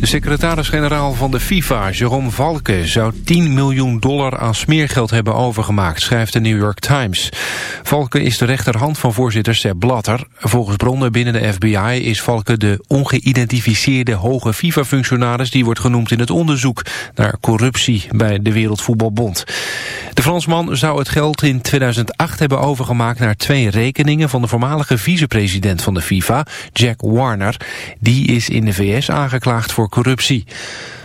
De secretaris-generaal van de FIFA, Jerome Valke... zou 10 miljoen dollar aan smeergeld hebben overgemaakt, schrijft de New York Times. Valke is de rechterhand van voorzitter Sepp Blatter. Volgens bronnen binnen de FBI is Valke de ongeïdentificeerde hoge FIFA-functionaris... die wordt genoemd in het onderzoek naar corruptie bij de Wereldvoetbalbond. De Fransman zou het geld in 2008 hebben overgemaakt naar twee rekeningen... van de voormalige vicepresident van de FIFA, Jack Warner. Die is in de VS aangeklaagd voor corruptie.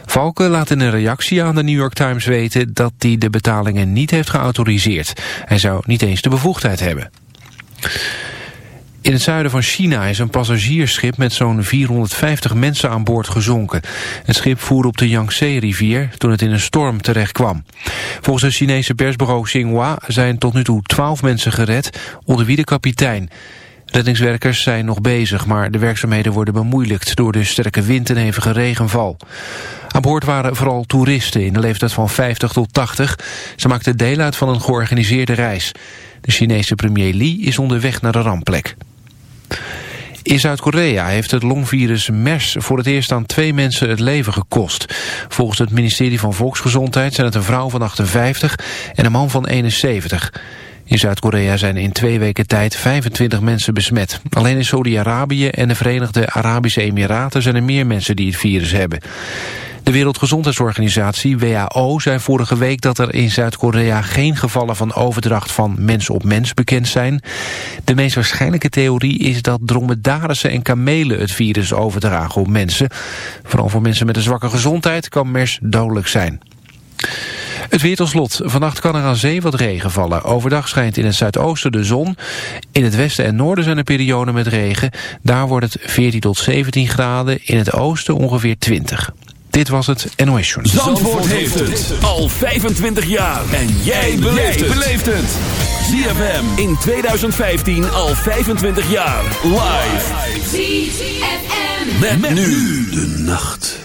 Valke laat in een reactie aan de New York Times weten dat hij de betalingen niet heeft geautoriseerd. Hij zou niet eens de bevoegdheid hebben. In het zuiden van China is een passagiersschip met zo'n 450 mensen aan boord gezonken. Het schip voer op de Yangtze-rivier toen het in een storm terecht kwam. Volgens het Chinese persbureau Xinhua zijn tot nu toe 12 mensen gered, onder wie de kapitein. Reddingswerkers zijn nog bezig, maar de werkzaamheden worden bemoeilijkt door de sterke wind en hevige regenval. Aan boord waren vooral toeristen in de leeftijd van 50 tot 80. Ze maakten deel uit van een georganiseerde reis. De Chinese premier Li is onderweg naar de rampplek. In Zuid-Korea heeft het longvirus MERS voor het eerst aan twee mensen het leven gekost. Volgens het ministerie van Volksgezondheid zijn het een vrouw van 58 en een man van 71. In Zuid-Korea zijn in twee weken tijd 25 mensen besmet. Alleen in Saudi-Arabië en de Verenigde Arabische Emiraten zijn er meer mensen die het virus hebben. De Wereldgezondheidsorganisatie WHO zei vorige week dat er in Zuid-Korea geen gevallen van overdracht van mens op mens bekend zijn. De meest waarschijnlijke theorie is dat dromedarissen en kamelen het virus overdragen op mensen. Vooral voor mensen met een zwakke gezondheid kan MERS dodelijk zijn. Het weer tot slot. Vannacht kan er aan zee wat regen vallen. Overdag schijnt in het zuidoosten de zon. In het westen en noorden zijn er perioden met regen. Daar wordt het 14 tot 17 graden. In het oosten ongeveer 20. Dit was het NOS Journal. Zandvoort heeft het al 25 jaar. En jij beleeft het. ZFM in 2015 al 25 jaar. Live. ZFM. Met, met nu de nacht.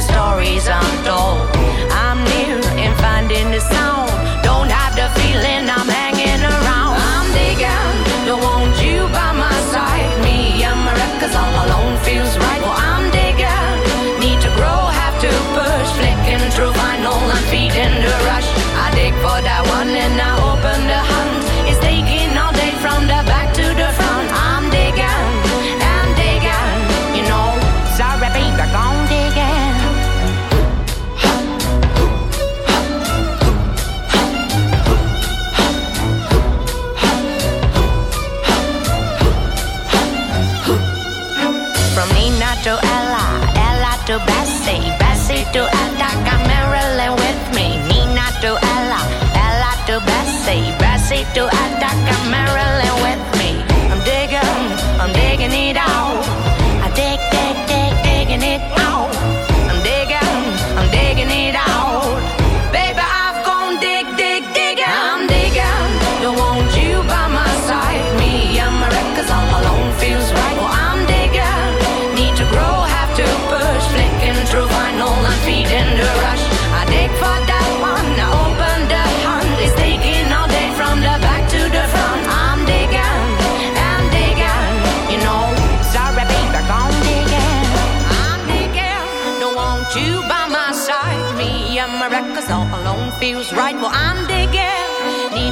stories untold. Bessie to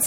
it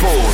Four.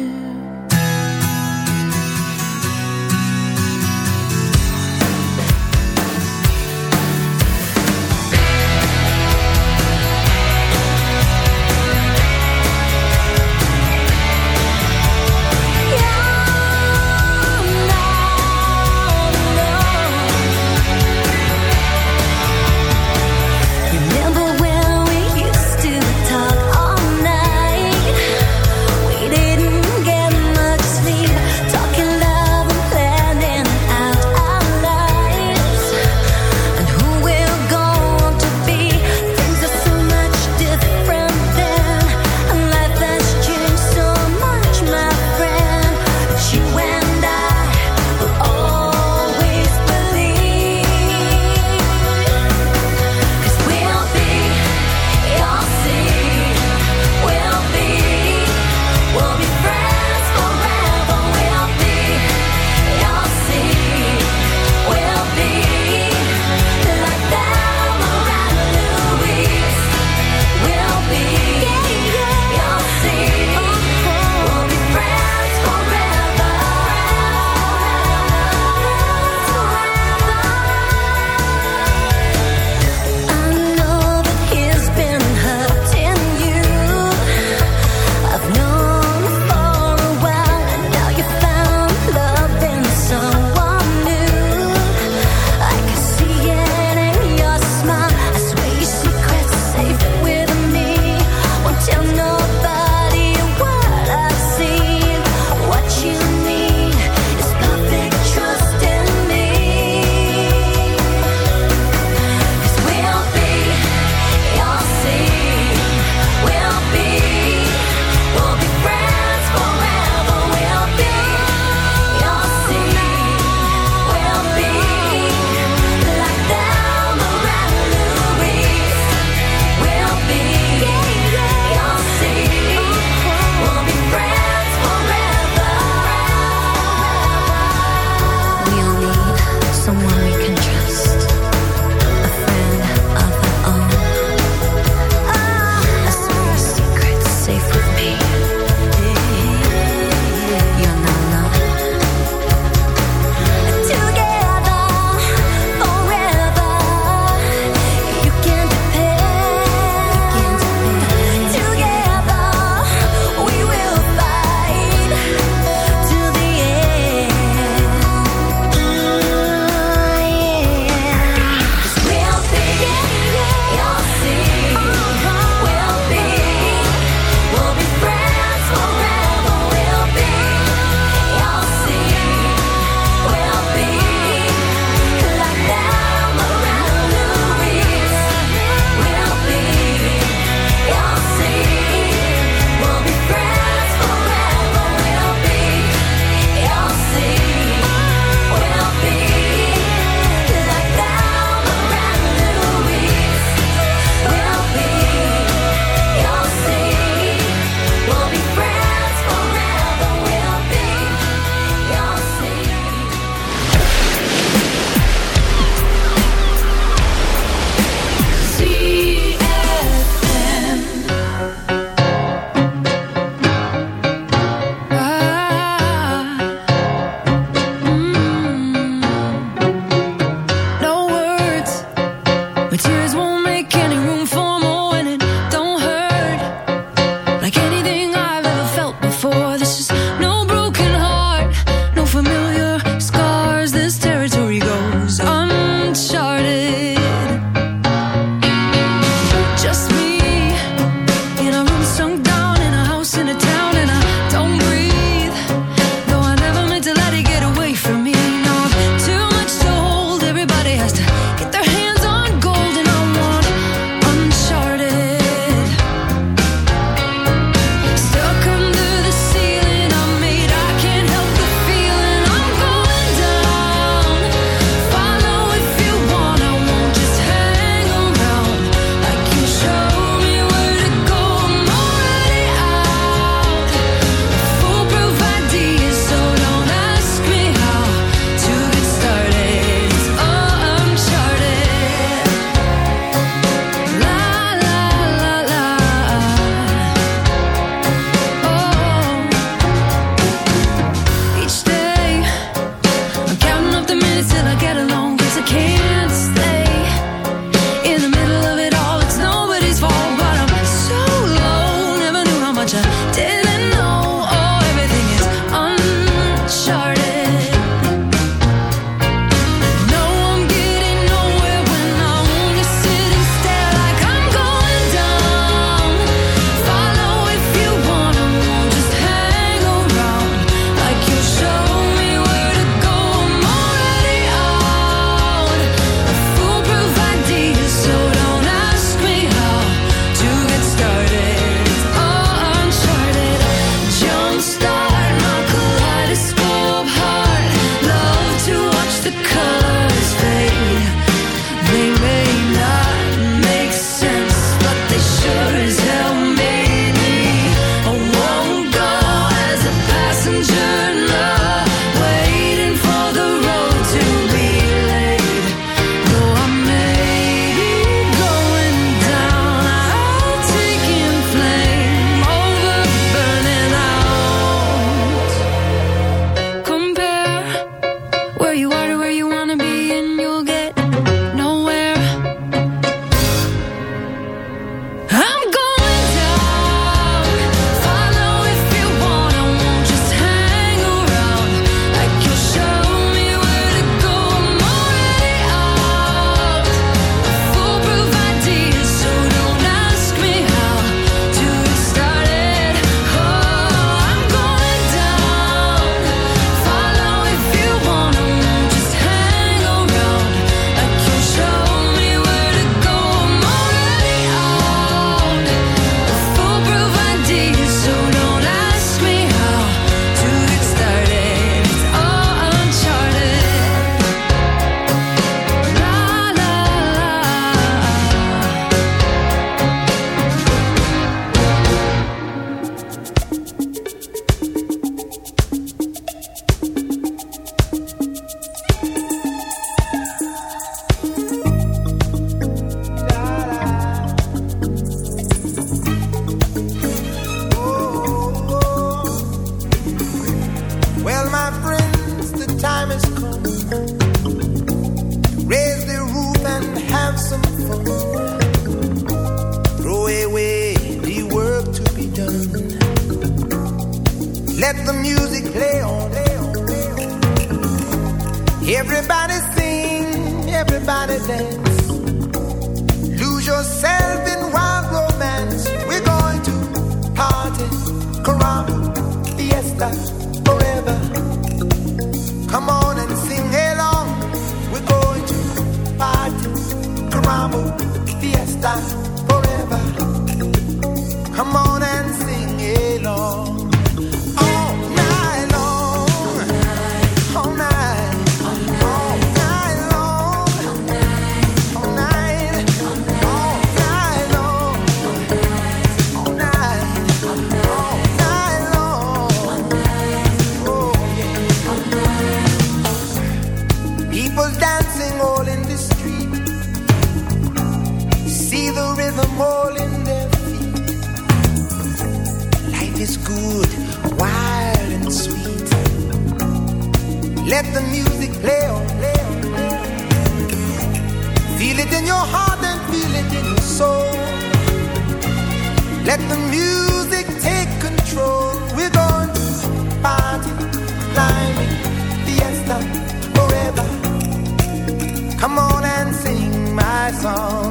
Song.